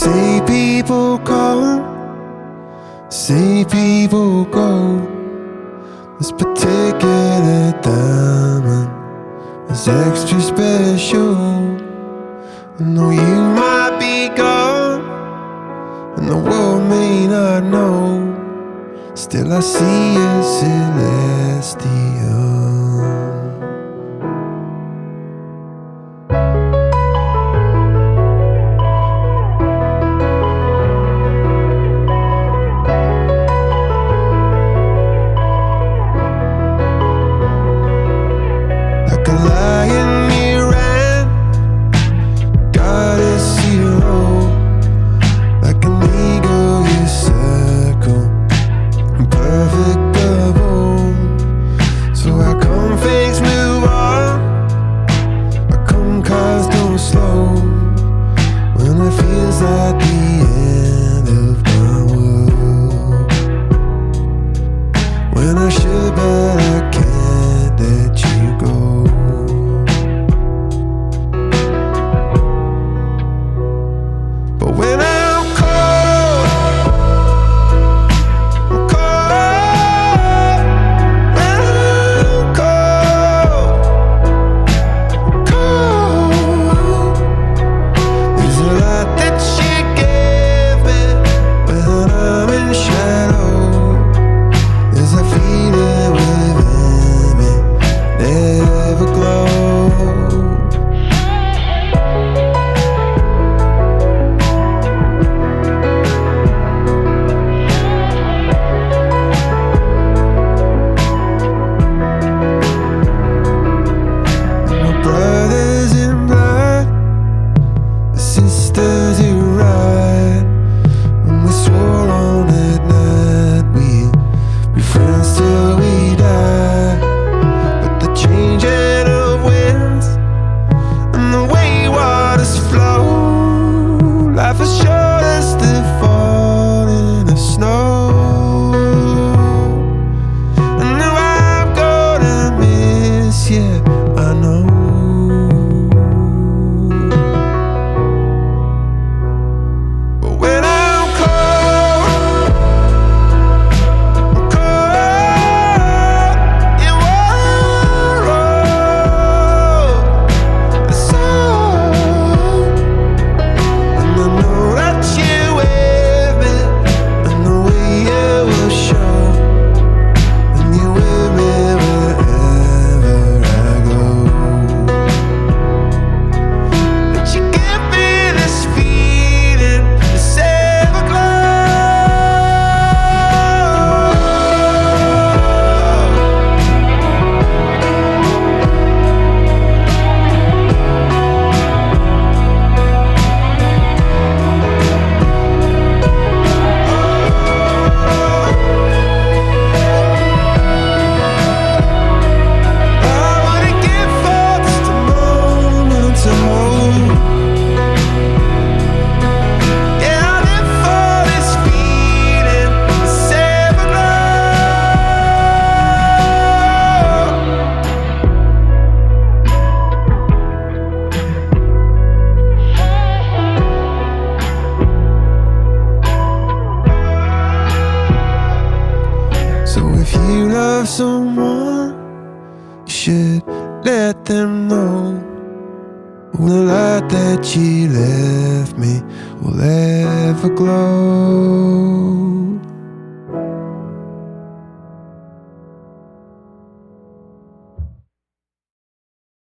See people come, see people go. This particular diamond is extra special. I know you might be gone, and the world may not know. Still, I see a celestial. 那失 love someone, you should let them know. The light that you left me will ever glow.